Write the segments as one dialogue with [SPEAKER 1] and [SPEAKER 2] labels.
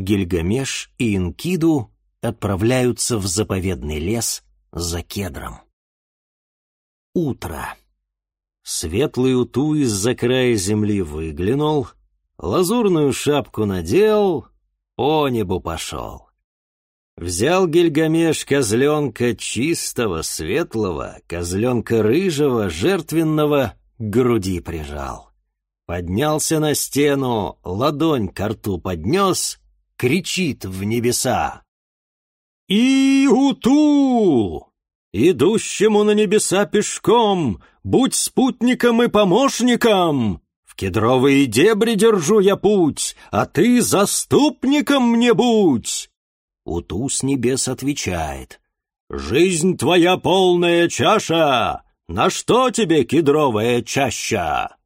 [SPEAKER 1] Гильгамеш и Инкиду отправляются в заповедный лес за кедром. Утро. Светлый уту из-за края земли выглянул, лазурную шапку надел, по небу пошел. Взял Гильгамеш козленка чистого, светлого, козленка рыжего, жертвенного, груди прижал. Поднялся на стену, ладонь к рту поднес, кричит в небеса. «И-уту! Идущему на небеса пешком, будь спутником и помощником! В кедровые дебри держу я путь, а ты заступником мне будь!» Уту с небес отвечает. «Жизнь твоя полная чаша! На что тебе кедровая чаща?»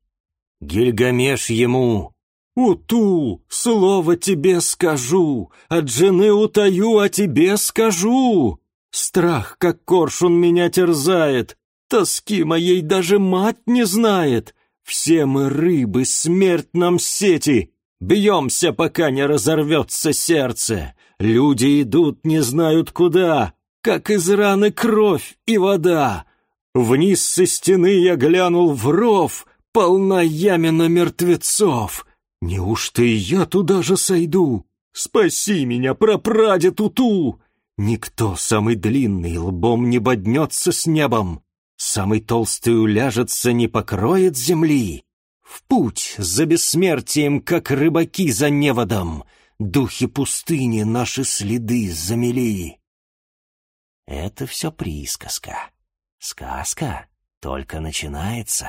[SPEAKER 1] Гильгамеш ему «Уту, слово тебе скажу, от жены утаю, а тебе скажу. Страх, как коршун, меня терзает, тоски моей даже мать не знает. Все мы рыбы, смерть нам сети, бьемся, пока не разорвется сердце. Люди идут, не знают куда, как из раны кровь и вода. Вниз со стены я глянул в ров, полна ямина мертвецов». Неужто и я туда же сойду? Спаси меня, прапрадед Уту! Никто самый длинный лбом не боднется с небом, самый толстый уляжется, не покроет земли. В путь за бессмертием, как рыбаки за неводом, духи пустыни наши следы замели. Это все присказка. Сказка только начинается.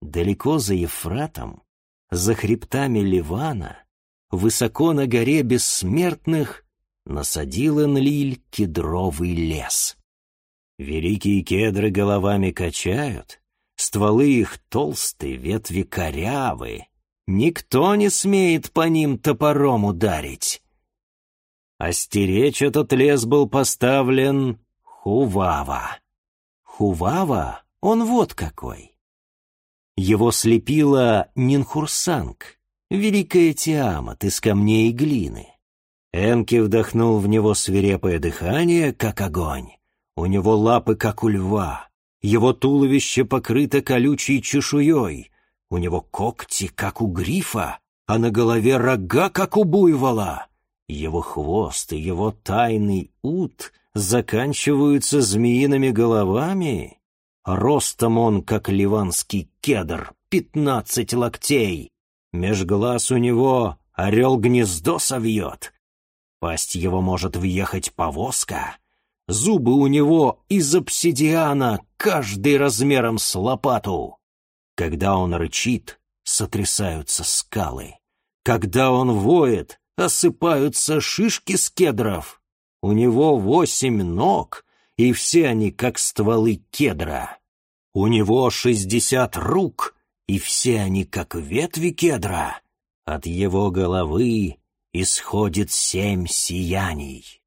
[SPEAKER 1] Далеко за Ефратом за хребтами Ливана, высоко на горе бессмертных, насадил Энлиль кедровый лес. Великие кедры головами качают, стволы их толстые, ветви корявы, никто не смеет по ним топором ударить. Остеречь этот лес был поставлен Хувава. Хувава, он вот какой. Его слепила Нинхурсанг, великая Тиамат из камней и глины. Энки вдохнул в него свирепое дыхание, как огонь. У него лапы, как у льва. Его туловище покрыто колючей чешуей. У него когти, как у грифа, а на голове рога, как у буйвола. Его хвост и его тайный ут заканчиваются змеиными головами. Ростом он, как ливанский кедр, пятнадцать локтей. Меж глаз у него орел гнездо совьет. Пасть его может въехать повозка. Зубы у него из обсидиана, каждый размером с лопату. Когда он рычит, сотрясаются скалы. Когда он воет, осыпаются шишки с кедров. У него восемь ног, и все они как стволы кедра. У него шестьдесят рук, и все они как ветви кедра. От его головы исходит семь сияний.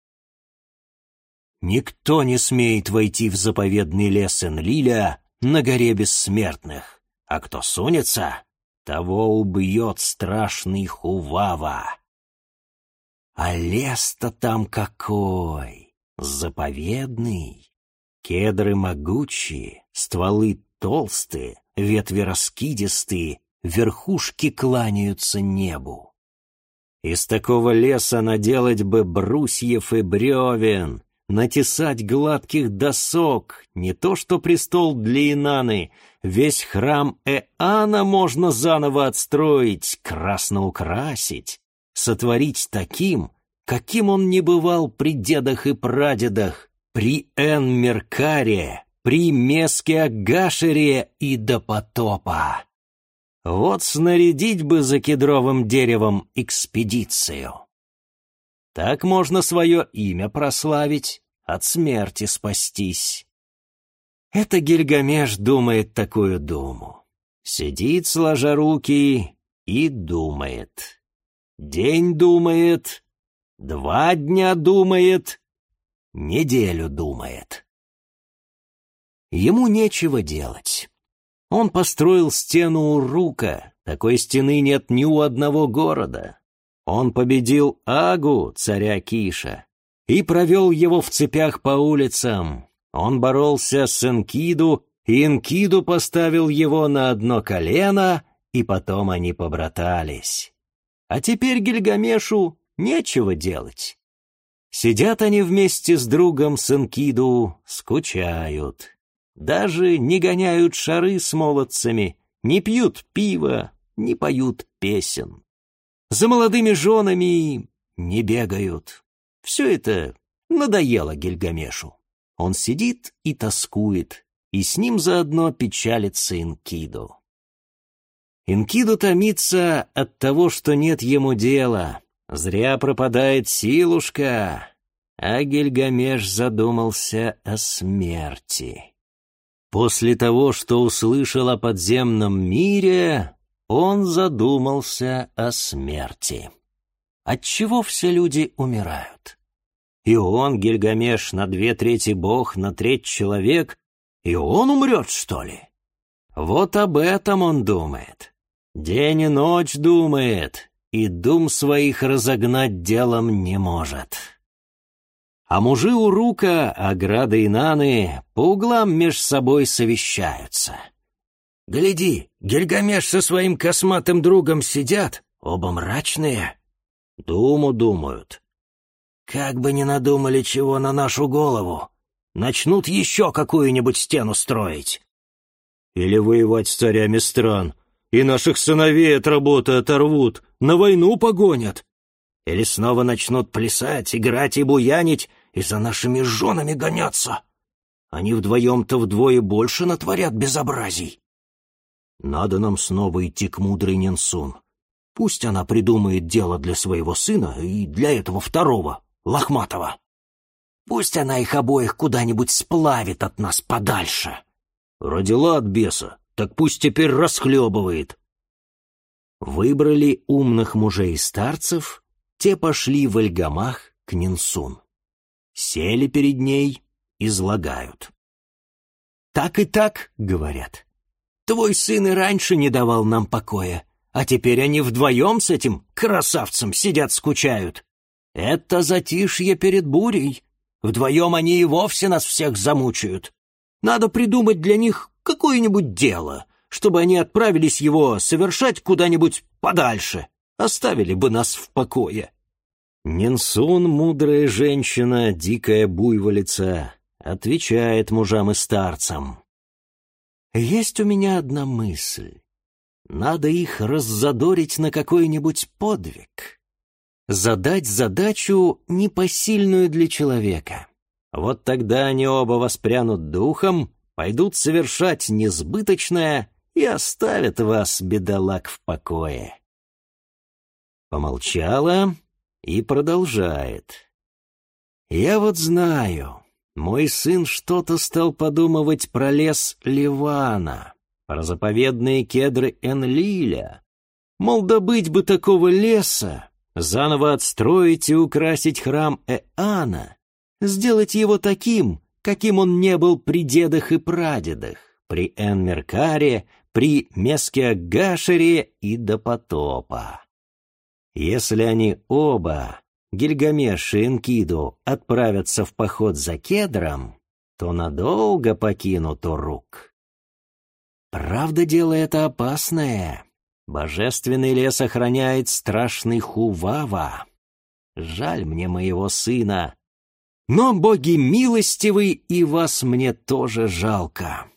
[SPEAKER 1] Никто не смеет войти в заповедный лес Энлиля на горе бессмертных, а кто сунется, того убьет страшный Хувава. А лес-то там какой, заповедный. Кедры могучие, стволы толстые, ветви раскидистые, верхушки кланяются небу. Из такого леса наделать бы брусьев и бревен, натесать гладких досок, не то что престол для Инаны, весь храм Эана можно заново отстроить, красно украсить, сотворить таким, каким он не бывал при дедах и прадедах, при Эн-Меркаре, при Меске-Гашере и до потопа. Вот снарядить бы за кедровым деревом экспедицию. Так можно свое имя прославить, от смерти спастись. Это Гильгамеш думает такую думу. Сидит, сложа руки, и думает. День думает, два дня думает, неделю думает. Ему нечего делать. Он построил стену у Рука, такой стены нет ни у одного города. Он победил Агу, царя Киша, и провел его в цепях по улицам. Он боролся с Энкиду, и Энкиду поставил его на одно колено, и потом они побратались. А теперь Гильгамешу нечего делать. Сидят они вместе с другом с Энкиду, скучают. Даже не гоняют шары с молодцами, не пьют пива, не поют песен. За молодыми женами не бегают. Все это надоело Гильгамешу. Он сидит и тоскует, и с ним заодно печалится Инкиду. Инкиду томится от того, что нет ему дела. Зря пропадает силушка. А Гильгамеш задумался о смерти. После того, что услышал о подземном мире, он задумался о смерти. Отчего все люди умирают? И он, Гильгамеш, на две трети бог, на треть человек, и он умрет, что ли? Вот об этом он думает. День и ночь думает, и дум своих разогнать делом не может. А мужи у рука, Аграда и Наны, по углам меж собой совещаются — Гляди, Гильгамеш со своим косматым другом сидят, оба мрачные. Думу думают. Как бы ни надумали чего на нашу голову. Начнут еще какую-нибудь стену строить. Или воевать с царями стран. И наших сыновей от работы оторвут, на войну погонят. Или снова начнут плясать, играть и буянить, и за нашими женами гоняться. Они вдвоем-то вдвое больше натворят безобразий. Надо нам снова идти к мудрой Ненсун. Пусть она придумает дело для своего сына и для этого второго, Лохматого. Пусть она их обоих куда-нибудь сплавит от нас подальше. Родила от беса, так пусть теперь расхлебывает. Выбрали умных мужей и старцев, те пошли в Эльгамах к Нинсун. Сели перед ней, излагают. «Так и так», — говорят, Твой сын и раньше не давал нам покоя, а теперь они вдвоем с этим красавцем сидят скучают. Это затишье перед бурей. Вдвоем они и вовсе нас всех замучают. Надо придумать для них какое-нибудь дело, чтобы они отправились его совершать куда-нибудь подальше, оставили бы нас в покое. Нинсун, мудрая женщина, дикая буйволица, отвечает мужам и старцам. Есть у меня одна мысль. Надо их раззадорить на какой-нибудь подвиг. Задать задачу непосильную для человека. Вот тогда они оба воспрянут духом, пойдут совершать несбыточное и оставят вас, бедолаг, в покое. Помолчала и продолжает. Я вот знаю, мой сын что-то стал подумывать про лес Ливана, про заповедные кедры Энлиля. Мол, добыть бы такого леса, заново отстроить и украсить храм Эана, сделать его таким, каким он не был при дедах и прадедах, при Энмеркаре, при Мескеагашере и до потопа. Если они оба Гильгамеш и Энкиду отправятся в поход за кедром, то надолго покинут Урук. Правда, дело это опасное. Божественный лес охраняет страшный Хувава. Жаль мне моего сына. Но боги милостивы, и вас мне тоже жалко.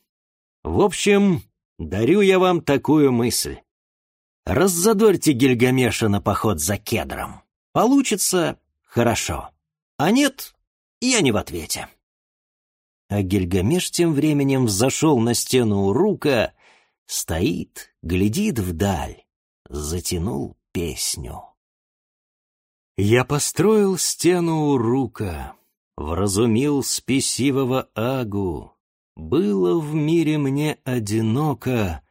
[SPEAKER 1] В общем, дарю я вам такую мысль. Раззадорьте Гильгамеша на поход за кедром. Получится — хорошо. А нет — я не в ответе. А Гильгамеш тем временем взошел на стену Урука, стоит, глядит вдаль, затянул песню. Я построил стену Урука, вразумил спесивого Агу. Было в мире мне одиноко,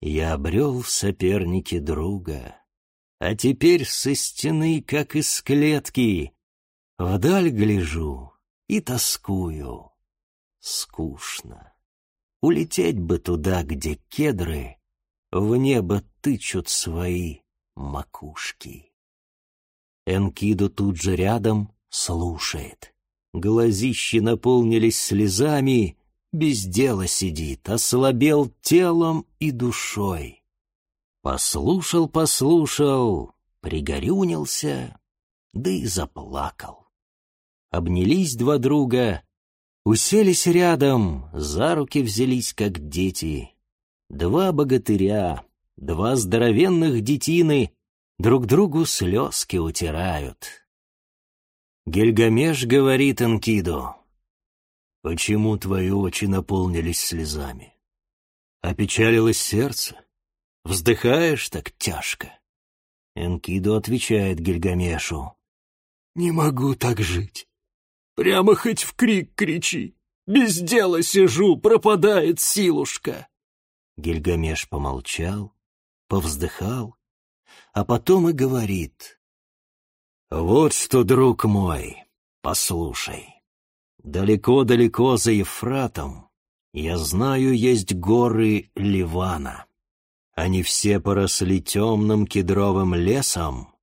[SPEAKER 1] я обрел в сопернике друга. А теперь со стены, как из клетки, Вдаль гляжу и тоскую. Скучно. Улететь бы туда, где кедры В небо тычут свои макушки. Энкиду тут же рядом слушает. Глазищи наполнились слезами, без дела сидит, ослабел телом и душой. Послушал, послушал, пригорюнился, да и заплакал. Обнялись два друга, уселись рядом, за руки взялись, как дети. Два богатыря, два здоровенных детины друг другу слезки утирают. Гильгамеш говорит Энкиду, «Почему твои очи наполнились слезами? Опечалилось сердце? Вздыхаешь так тяжко?» Энкиду отвечает Гильгамешу, «Не могу так жить. Прямо хоть в крик кричи. Без дела сижу, пропадает силушка». Гильгамеш помолчал, повздыхал, а потом и говорит. «Вот что, друг мой, послушай. Далеко-далеко за Ефратом, я знаю, есть горы Ливана. Они все поросли темным кедровым лесом,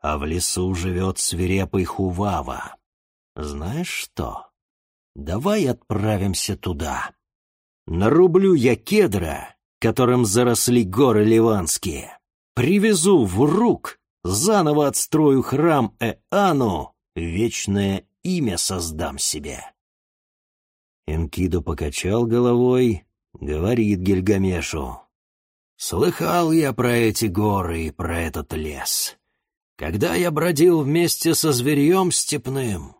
[SPEAKER 1] а в лесу живет свирепый Хувава. Знаешь что? Давай отправимся туда. Нарублю я кедра, которым заросли горы ливанские. Привезу в рук, заново отстрою храм Эану, вечное имя создам себе. Энкиду покачал головой, говорит Гильгамешу. Слыхал я про эти горы и про этот лес. Когда я бродил вместе со зверьем степным,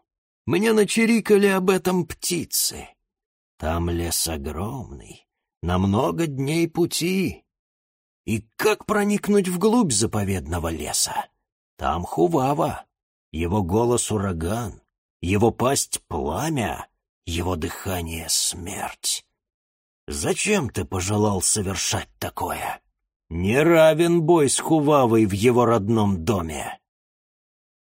[SPEAKER 1] мне начерикали об этом птицы. Там лес огромный, на много дней пути, и как проникнуть вглубь заповедного леса? Там Хувава, его голос ураган, его пасть пламя, его дыхание смерть. Зачем ты пожелал совершать такое? Не равен бой с Хувавой в его родном доме.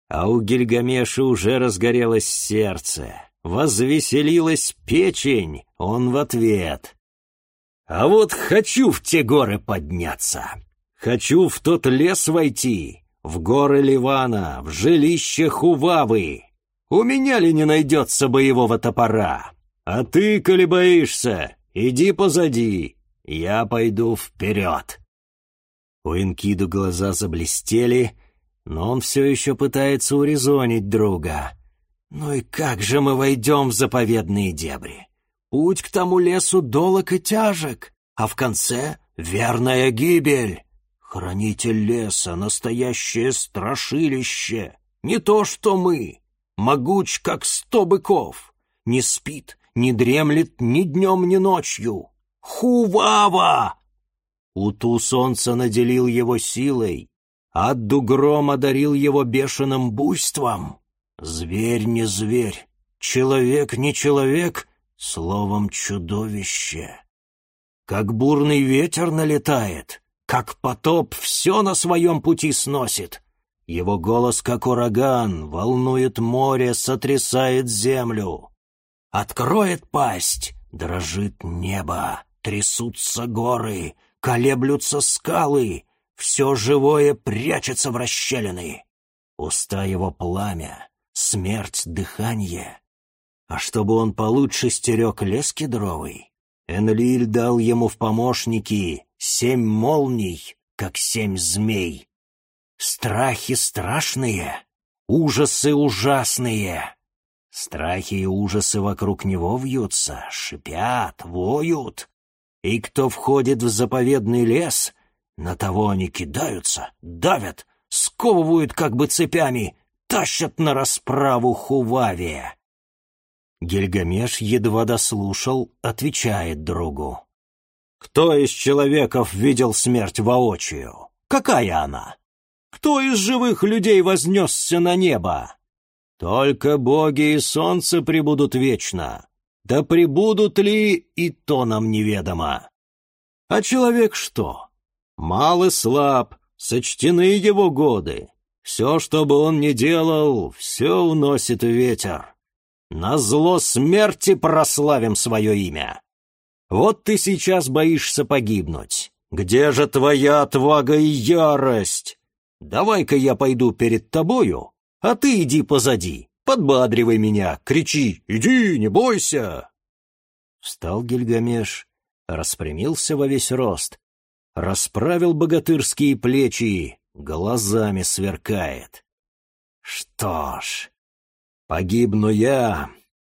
[SPEAKER 1] А у Гильгамеша уже разгорелось сердце, возвеселилась печень, он в ответ. А вот хочу в те горы подняться. Хочу в тот лес войти, в горы Ливана, в жилище Хувавы. У меня ли не найдется боевого топора? А ты, коли боишься, иди позади, я пойду вперед. У Инкиду глаза заблестели, но он все еще пытается урезонить друга. «Ну и как же мы войдем в заповедные дебри? Путь к тому лесу долог и тяжек, а в конце — верная гибель. Хранитель леса — настоящее страшилище. Не то что мы, могуч, как сто быков. Не спит, не дремлет ни днем, ни ночью. Хувава! Уту солнца наделил его силой, Адду гром одарил его бешеным буйством. Зверь не зверь, человек не человек, Словом, чудовище. Как бурный ветер налетает, как потоп все на своем пути сносит. Его голос, как ураган, волнует море, сотрясает землю. Откроет пасть, дрожит небо, трясутся горы, колеблются скалы, все живое прячется в расщелины. Уста его пламя, смерть дыхание, а чтобы он получше стерег лес кедровый, Энлиль дал ему в помощники семь молний, как семь змей. Страхи страшные, ужасы ужасные. Страхи и ужасы вокруг него вьются, шипят, воют. И кто входит в заповедный лес, на того они кидаются, давят, сковывают как бы цепями, тащат на расправу Хувавия. Гильгамеш едва дослушал, отвечает другу. «Кто из человеков видел смерть воочию? Какая она? Кто из живых людей вознесся на небо? Только боги и солнце прибудут вечно. Да прибудут ли, и то нам неведомо. А человек что? Мал и слаб, сочтены его годы. Все, что бы он ни делал, все уносит ветер. На зло смерти прославим свое имя. Вот ты сейчас боишься погибнуть. Где же твоя отвага и ярость? Давай-ка я пойду перед тобою, а ты иди позади, подбадривай меня, кричи «Иди, не бойся!» Встал Гильгамеш, распрямился во весь рост, расправил богатырские плечи, глазами сверкает. Что ж, погибну я,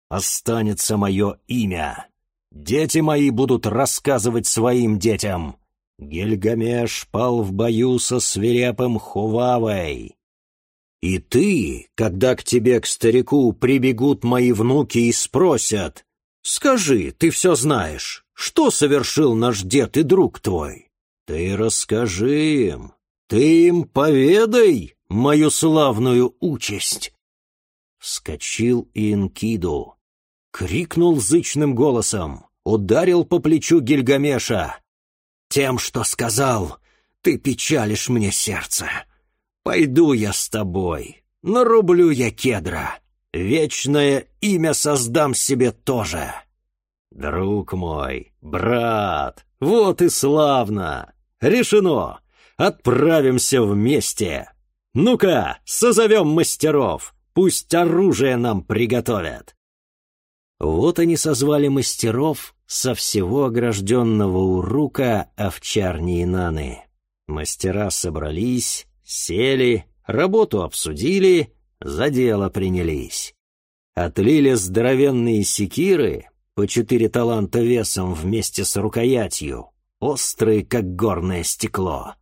[SPEAKER 1] останется мое имя. Дети мои будут рассказывать своим детям. Гильгамеш пал в бою со свирепым Хувавой. И ты, когда к тебе, к старику, прибегут мои внуки и спросят, «Скажи, ты все знаешь, что совершил наш дед и друг твой?» Ты расскажи им, ты им поведай мою славную участь. Вскочил Инкиду, крикнул зычным голосом, ударил по плечу Гильгамеша. «Тем, что сказал, ты печалишь мне сердце. Пойду я с тобой, нарублю я кедра, вечное имя создам себе тоже». «Друг мой, брат, вот и славно! Решено! Отправимся вместе! Ну-ка, созовем мастеров, пусть оружие нам приготовят!» Вот они созвали мастеров со всего огражденного урука овчарни и наны. Мастера собрались, сели, работу обсудили, за дело принялись. Отлили здоровенные секиры, по четыре таланта весом вместе с рукоятью, острые, как горное стекло.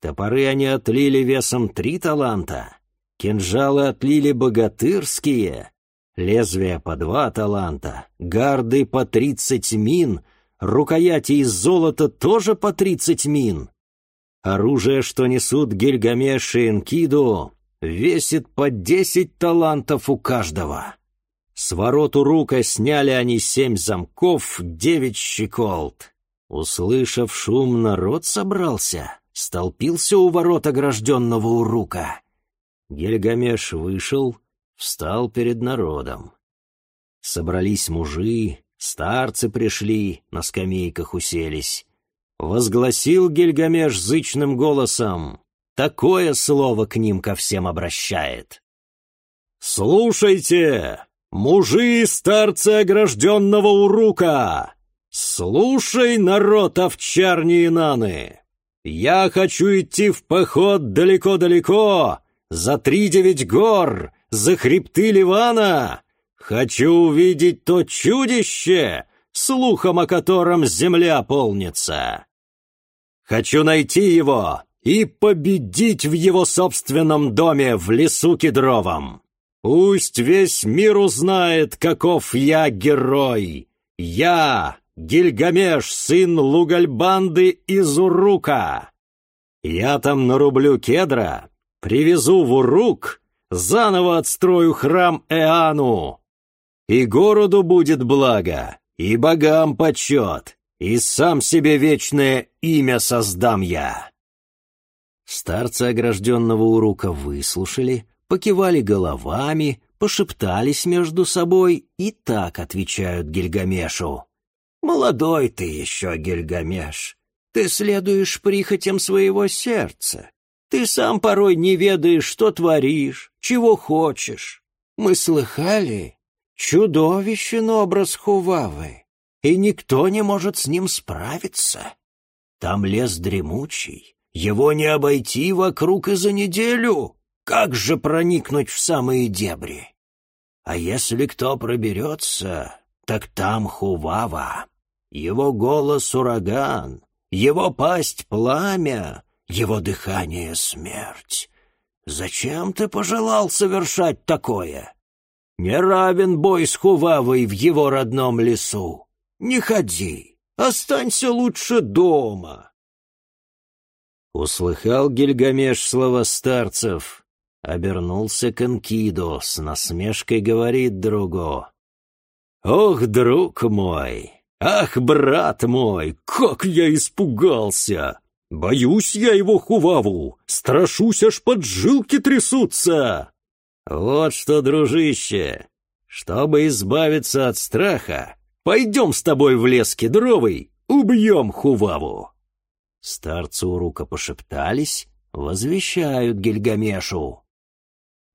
[SPEAKER 1] Топоры они отлили весом три таланта, кинжалы отлили богатырские, лезвия по два таланта, гарды по тридцать мин, рукояти из золота тоже по тридцать мин. Оружие, что несут Гильгамеш и Энкиду, весит по десять талантов у каждого. С ворот урука сняли они семь замков, девять щеколд. Услышав шум, народ собрался, столпился у ворот огражденного урука. Гильгамеш вышел, встал перед народом. Собрались мужи, старцы пришли, на скамейках уселись. Возгласил Гильгамеш зычным голосом, такое слово к ним ко всем обращает. «Слушайте, мужи и старцы огражденного урука! Слушай, народ овчарни и наны! Я хочу идти в поход далеко-далеко, за три девять гор, за хребты Ливана! Хочу увидеть то чудище, слухом о котором земля полнится! Хочу найти его и победить в его собственном доме в лесу кедровом!» Пусть весь мир узнает, каков я герой. Я, Гильгамеш, сын Лугальбанды из Урука. Я там нарублю кедра, привезу в Урук, заново отстрою храм Эану. И городу будет благо, и богам почет, и сам себе вечное имя создам я. Старцы огражденного Урука выслушали, покивали головами, пошептались между собой и так отвечают Гильгамешу. «Молодой ты еще, Гильгамеш, ты следуешь прихотям своего сердца. Ты сам порой не ведаешь, что творишь, чего хочешь. Мы слыхали, чудовищен образ Хувавы, и никто не может с ним справиться. Там лес дремучий, его не обойти вокруг и за неделю. Как же проникнуть в самые дебри? А если кто проберется, так там Хувава. Его голос — ураган, его пасть — пламя, его дыхание — смерть. Зачем ты пожелал совершать такое? Не равен бой с Хувавой в его родном лесу. Не ходи, останься лучше дома. Услыхал Гильгамеш слова старцев, Обернулся к Энкиду, с насмешкой говорит другу. «Ох, друг мой! Ах, брат мой! Как я испугался! Боюсь я его Хуваву! Страшусь, аж поджилки трясутся!» «Вот что, дружище! Чтобы избавиться от страха, пойдем с тобой в лес кедровый, убьем Хуваву!» Старцы у рука пошептались, возвещают Гильгамешу.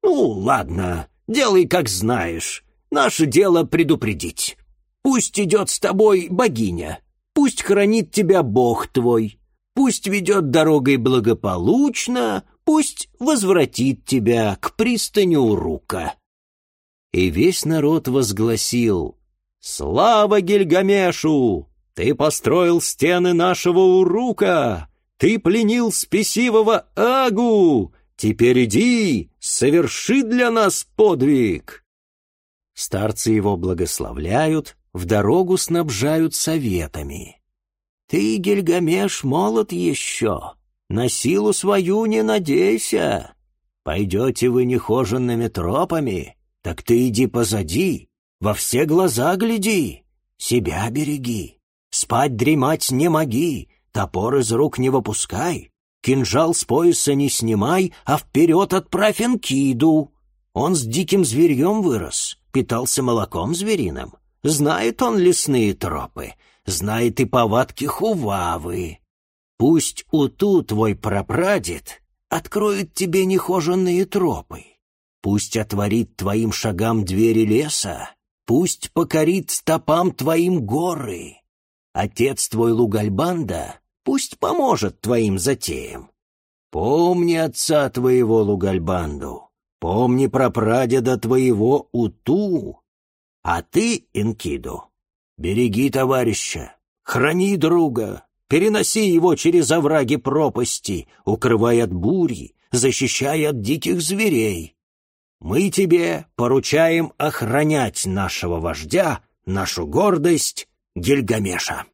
[SPEAKER 2] Ну, ладно, делай, как знаешь. Наше дело предупредить. Пусть идет с тобой богиня, пусть хранит тебя Бог твой, пусть ведет дорогой благополучно, пусть возвратит тебя к пристани Урука». И весь народ возгласил «Слава Гильгамешу! Ты построил стены нашего Урука! Ты пленил спесивого Агу! Теперь иди, соверши для нас подвиг!» Старцы его благословляют, в дорогу снабжают советами. «Ты, Гильгамеш, молод еще, на силу свою не надейся. Пойдете вы нехоженными тропами, так ты иди позади, во все глаза гляди, себя береги. Спать дремать не моги, топор из рук не выпускай, кинжал с пояса не снимай, а вперед отправь Энкиду. Он с диким зверьем вырос, питался молоком звериным. Знает он лесные тропы, знает и повадки хувавы. Пусть Уту твой прапрадед откроет тебе нехоженные тропы. Пусть отворит твоим шагам двери леса, пусть покорит стопам твоим горы. Отец твой Лугальбанда пусть поможет твоим затеям. Помни отца твоего Лугальбанду, помни про прадеда твоего Уту, а ты, Инкиду, береги товарища, храни друга, переноси его через овраги пропасти, укрывай от бури, защищай от диких зверей. Мы тебе поручаем охранять нашего вождя, нашу гордость Гильгамеша.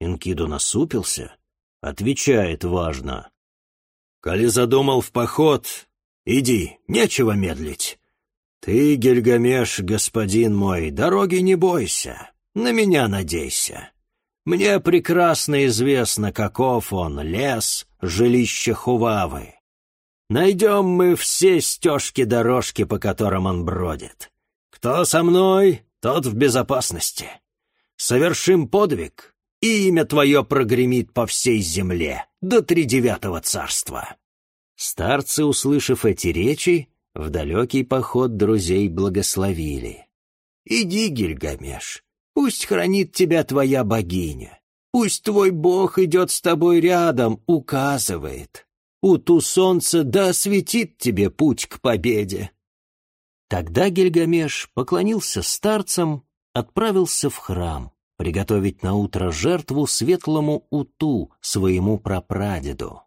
[SPEAKER 2] Инкиду насупился, отвечает важно. «Коли задумал в поход, иди, нечего медлить. Ты, Гильгамеш, господин мой, дороги не бойся, на меня надейся. Мне прекрасно известно, каков он, лес, жилище Хувавы. Найдем мы все стежки-дорожки, по которым он бродит. Кто со мной, тот в безопасности совершим подвиг, и имя твое прогремит по всей земле до тридевятого царства». Старцы, услышав эти речи, в далекий поход друзей благословили. «Иди, Гильгамеш, пусть хранит тебя твоя богиня, пусть твой бог идет с тобой рядом, указывает. У ту солнце да осветит тебе путь к победе». Тогда Гильгамеш поклонился старцам отправился в храм приготовить на утро жертву светлому Уту, своему прапрадеду.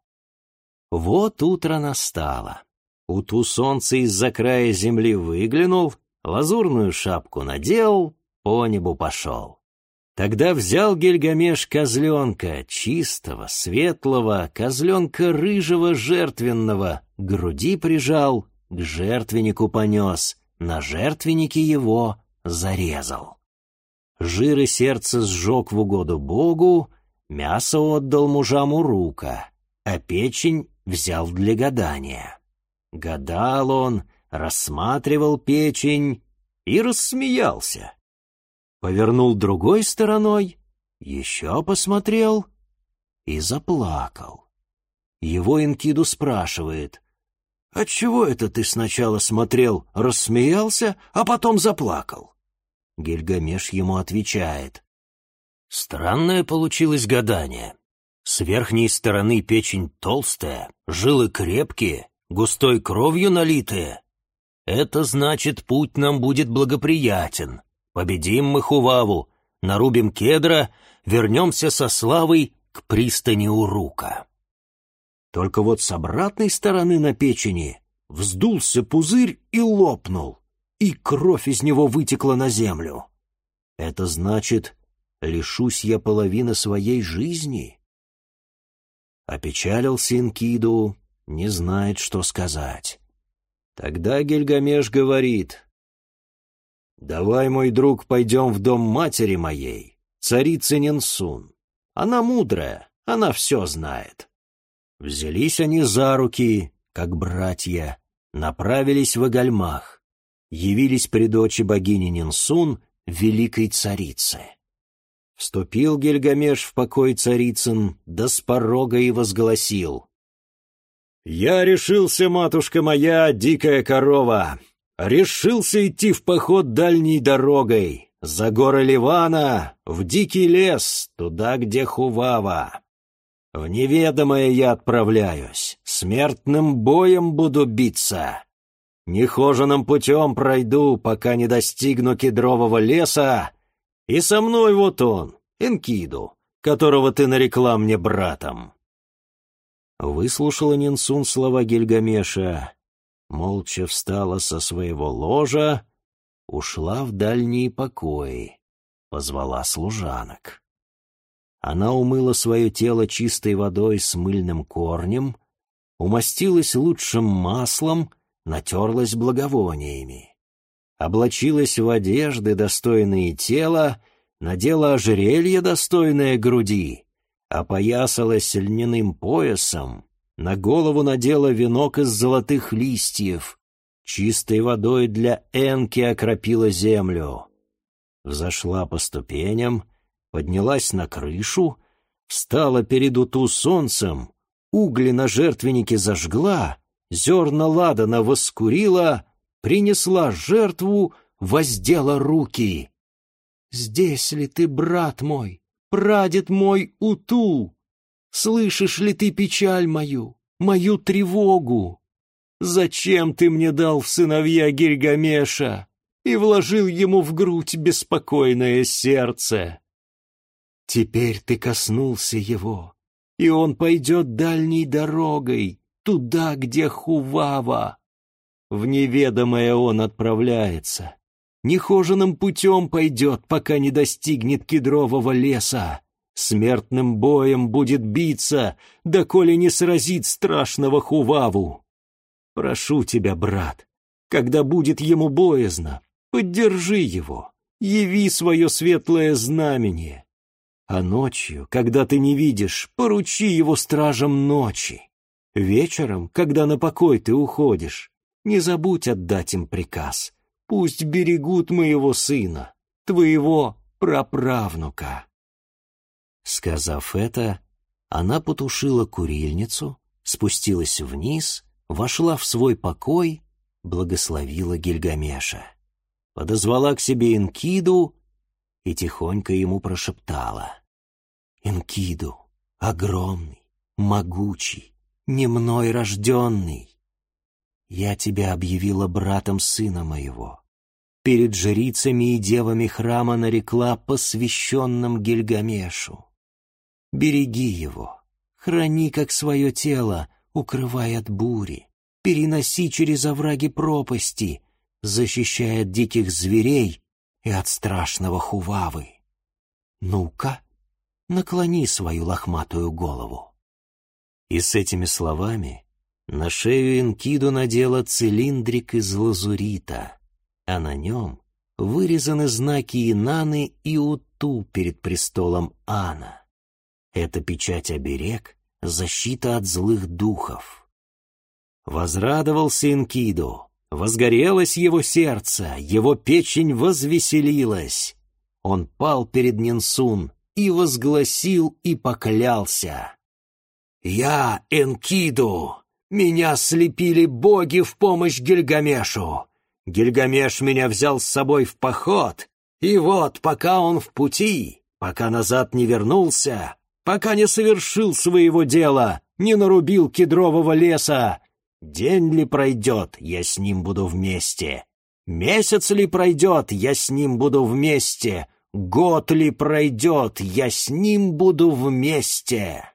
[SPEAKER 2] Вот утро настало. Уту солнце из-за края земли выглянул, лазурную шапку надел, по небу пошел. Тогда взял Гильгамеш козленка, чистого, светлого, козленка рыжего жертвенного, груди прижал, к жертвеннику понес, на жертвеннике его зарезал жир и сердце сжег в угоду Богу, мясо отдал мужам Урука, а печень взял для гадания. Гадал он, рассматривал печень и рассмеялся. Повернул другой стороной, еще посмотрел и заплакал. Его Инкиду спрашивает, «Отчего это ты сначала смотрел, рассмеялся, а потом заплакал?» Гильгамеш ему отвечает. Странное получилось гадание. С верхней стороны печень толстая, жилы крепкие, густой кровью налитые. Это значит, путь нам будет благоприятен. Победим мы Хуваву, нарубим кедра, вернемся со славой к пристани Урука. Только вот с обратной стороны на печени вздулся пузырь и лопнул и кровь из него вытекла на землю. Это значит, лишусь я половины своей жизни? Опечалился Инкиду, не знает, что сказать. Тогда Гильгамеш говорит, «Давай, мой друг, пойдем в дом матери моей, царицы Нинсун. Она мудрая, она все знает». Взялись они за руки, как братья, направились в Агальмах явились пред очи богини Нинсун, великой царицы. Вступил Гильгамеш в покой царицын, да с порога и возгласил.
[SPEAKER 1] «Я решился, матушка моя, дикая корова, решился идти в поход дальней дорогой, за горы Ливана, в дикий лес, туда, где Хувава. В неведомое я отправляюсь, смертным боем буду биться. Нехоженным путем пройду, пока не достигну кедрового леса, и со мной вот он, Энкиду, которого ты нарекла мне братом». Выслушала Нинсун слова Гильгамеша, молча встала со своего ложа, ушла в дальние покои, позвала служанок. Она умыла свое тело чистой водой с мыльным корнем, умастилась лучшим маслом, натерлась благовониями. Облачилась в одежды, достойные тела, надела ожерелье, достойное груди, опоясалась льняным поясом, на голову надела венок из золотых листьев, чистой водой для Энки окропила землю. Взошла по ступеням, поднялась на крышу, встала перед уту солнцем, угли на жертвеннике зажгла, зерна ладана воскурила, принесла жертву, воздела руки. «Здесь ли ты, брат мой, прадед мой Уту? Слышишь ли ты печаль мою, мою тревогу? Зачем ты мне дал в сыновья Гильгамеша и вложил ему в грудь беспокойное сердце? Теперь ты коснулся его, и он пойдет дальней дорогой, туда, где Хувава. В неведомое он отправляется. Нехоженным путем пойдет, пока не достигнет кедрового леса. Смертным боем будет биться, доколе не сразит страшного Хуваву. Прошу тебя, брат, когда будет ему боязно, поддержи его, яви свое светлое знамение. А ночью, когда ты не видишь, поручи его стражам ночи. Вечером, когда на покой ты уходишь, не забудь отдать им приказ. Пусть берегут моего сына, твоего праправнука». Сказав это, она потушила курильницу, спустилась вниз, вошла в свой покой, благословила Гильгамеша. Подозвала к себе Инкиду и тихонько ему прошептала. «Инкиду, огромный, могучий, не мной рожденный. Я тебя объявила братом сына моего. Перед жрицами и девами храма нарекла посвященным Гильгамешу. Береги его, храни как свое тело, укрывай от бури, переноси через овраги пропасти, защищая от диких зверей и от страшного хувавы. Ну-ка, наклони свою лохматую голову. И с этими словами на шею Инкиду надела цилиндрик из лазурита, а на нем вырезаны знаки Инаны и Уту перед престолом Ана. Это печать-оберег, защита от злых духов. Возрадовался Инкиду, возгорелось его сердце, его печень возвеселилась. Он пал перед Нинсун и возгласил и поклялся. «Я Энкиду! Меня слепили боги в помощь Гильгамешу! Гильгамеш меня взял с собой в поход, и вот, пока он в пути, пока назад не вернулся, пока не совершил своего дела, не нарубил кедрового леса, день ли пройдет, я с ним буду вместе, месяц ли пройдет, я с ним буду вместе, год ли пройдет, я с ним буду вместе».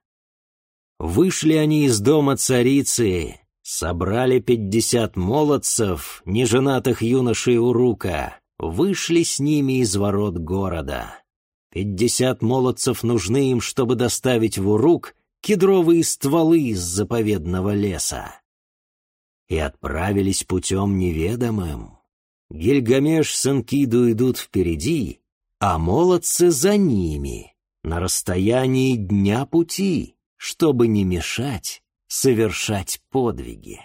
[SPEAKER 1] Вышли они из дома царицы, собрали пятьдесят молодцев, неженатых юношей Урука, вышли с ними из ворот города. Пятьдесят молодцев нужны им, чтобы доставить в Урук кедровые стволы из заповедного леса. И отправились путем неведомым. Гильгамеш с Энкиду идут впереди, а молодцы за ними, на расстоянии дня пути чтобы не мешать совершать подвиги.